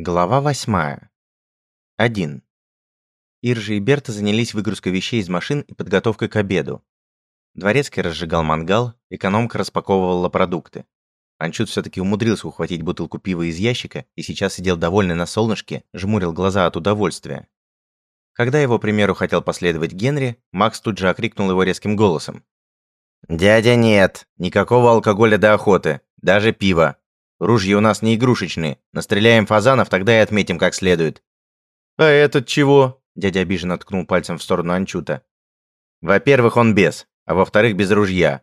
Глава восьмая. Один. Иржи и Берта занялись выгрузкой вещей из машин и подготовкой к обеду. Дворецкий разжигал мангал, экономка распаковывала продукты. Анчут все-таки умудрился ухватить бутылку пива из ящика и сейчас сидел довольный на солнышке, жмурил глаза от удовольствия. Когда его примеру хотел последовать Генри, Макс тут же окрикнул его резким голосом. «Дядя, нет! Никакого алкоголя до охоты! Даже пива! Ружья у нас не игрушечные. Настреляем фазанов, тогда и отметим как следует». «А этот чего?» Дядя обиженно ткнул пальцем в сторону Анчута. «Во-первых, он без, а во-вторых, без ружья.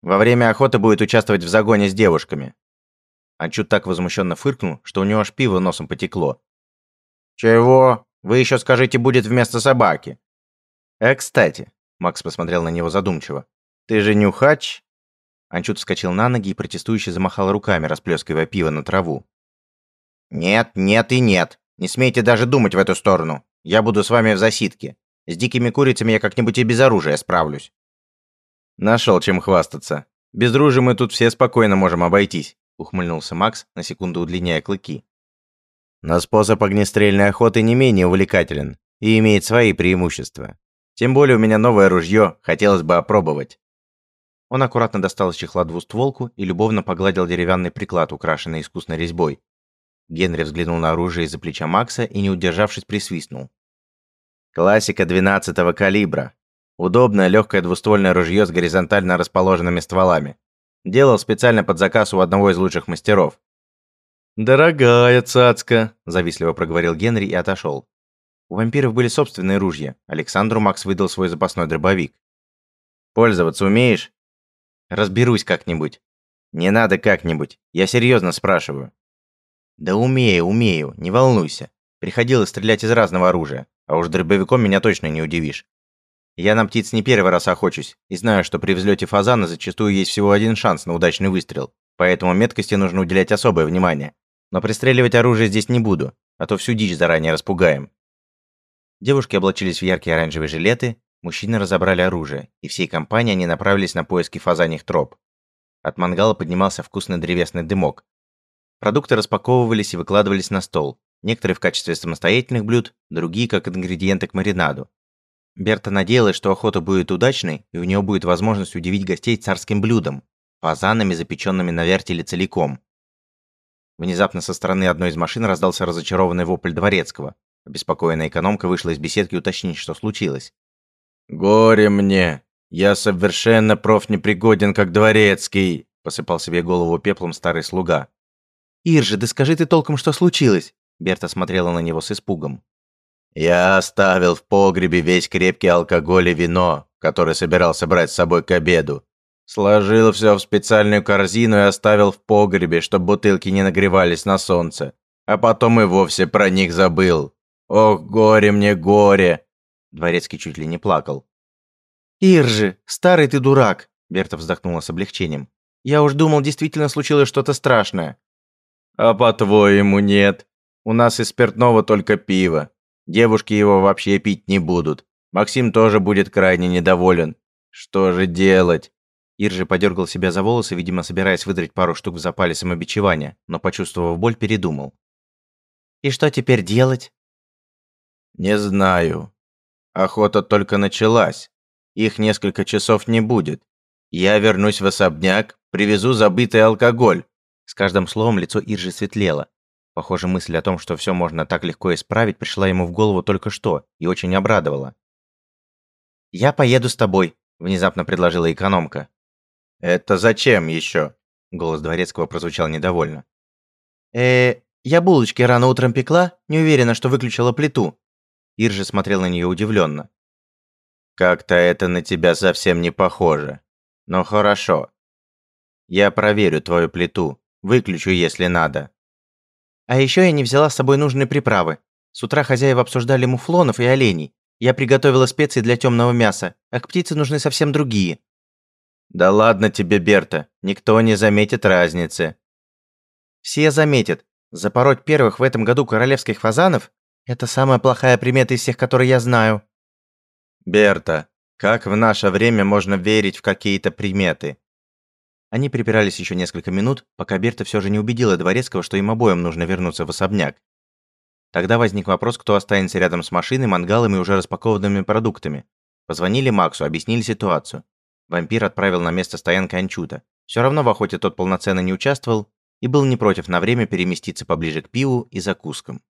Во время охоты будет участвовать в загоне с девушками». Анчут так возмущенно фыркнул, что у него аж пиво носом потекло. «Чего? Вы еще скажите, будет вместо собаки». «Э, кстати», — Макс посмотрел на него задумчиво, «ты же нюхач?» Анчут вскочил на ноги и протестующе замахал руками, расплескивая пиво на траву. «Нет, нет и нет. Не смейте даже думать в эту сторону. Я буду с вами в засидке. С дикими курицами я как-нибудь и без оружия справлюсь». Нашел чем хвастаться. Без ружья мы тут все спокойно можем обойтись, ухмыльнулся Макс, на секунду удлиняя клыки. Но способ огнестрельной охоты не менее увлекателен и имеет свои преимущества. Тем более у меня новое ружье, хотелось бы опробовать. Он аккуратно достал из чехла двустволку и любовно погладил деревянный приклад, украшенный искусной резьбой. Генри взглянул на оружие из-за плеча Макса и, не удержавшись, присвистнул. Классика 12-го калибра. Удобное легкое двуствольное ружье с горизонтально расположенными стволами. Делал специально под заказ у одного из лучших мастеров. «Дорогая цацка», – завистливо проговорил Генри и отошел. У вампиров были собственные ружья. Александру Макс выдал свой запасной дробовик. «Пользоваться умеешь?» Разберусь как-нибудь. Не надо как-нибудь. Я серьезно спрашиваю. Да умею, умею, не волнуйся. Приходилось стрелять из разного оружия, а уж дробовиком меня точно не удивишь. Я на птиц не первый раз охочусь, и знаю, что при взлете фазана зачастую есть всего один шанс на удачный выстрел, поэтому меткости нужно уделять особое внимание. Но пристреливать оружие здесь не буду, а то всю дичь заранее распугаем. Девушки облачились в яркие оранжевые жилеты, Мужчины разобрали оружие, и всей компанией они направились на поиски фазаньих троп. От мангала поднимался вкусный древесный дымок. Продукты распаковывались и выкладывались на стол, некоторые в качестве самостоятельных блюд, другие как ингредиенты к маринаду. Берта надеялась, что охота будет удачной, и у нее будет возможность удивить гостей царским блюдом – фазанами, запеченными на вертеле целиком. Внезапно со стороны одной из машин раздался разочарованный вопль дворецкого. Обеспокоенная экономка вышла из беседки уточнить, что случилось. «Горе мне! Я совершенно профнепригоден, как дворецкий!» Посыпал себе голову пеплом старый слуга. «Иржи, да скажи ты толком, что случилось?» Берта смотрела на него с испугом. «Я оставил в погребе весь крепкий алкоголь и вино, который собирался брать с собой к обеду. Сложил все в специальную корзину и оставил в погребе, чтобы бутылки не нагревались на солнце. А потом и вовсе про них забыл. Ох, горе мне, горе! Дворецкий чуть ли не плакал. «Иржи, старый ты дурак!» Берта вздохнула с облегчением. «Я уж думал, действительно случилось что-то страшное». «А по-твоему нет. У нас из спиртного только пиво. Девушки его вообще пить не будут. Максим тоже будет крайне недоволен. Что же делать?» Иржи подергал себя за волосы, видимо, собираясь выдрать пару штук в запале самобичевания, но, почувствовав боль, передумал. «И что теперь делать?» «Не знаю. Охота только началась. Их несколько часов не будет. Я вернусь в особняк, привезу забытый алкоголь. С каждым словом лицо Иржи светлело. Похоже, мысль о том, что все можно так легко исправить, пришла ему в голову только что и очень обрадовала. «Я поеду с тобой», – внезапно предложила экономка. «Это зачем еще?» – голос дворецкого прозвучал недовольно. э я булочки рано утром пекла, не уверена, что выключила плиту. Иржи смотрел на нее удивленно. «Как-то это на тебя совсем не похоже. Но хорошо. Я проверю твою плиту. Выключу, если надо». А еще я не взяла с собой нужные приправы. С утра хозяева обсуждали муфлонов и оленей. Я приготовила специи для темного мяса, а к птице нужны совсем другие. Да ладно тебе, Берта, никто не заметит разницы. Все заметят. Запороть первых в этом году королевских фазанов это самая плохая примета из всех, которые я знаю. Берта, как в наше время можно верить в какие-то приметы? Они припирались еще несколько минут, пока Берта все же не убедила Дворецкого, что им обоим нужно вернуться в особняк. Тогда возник вопрос, кто останется рядом с машиной, мангалом и уже распакованными продуктами. Позвонили Максу, объяснили ситуацию. Вампир отправил на место стоянки Анчута. Все равно в охоте тот полноценно не участвовал и был не против на время переместиться поближе к пиву и закускам.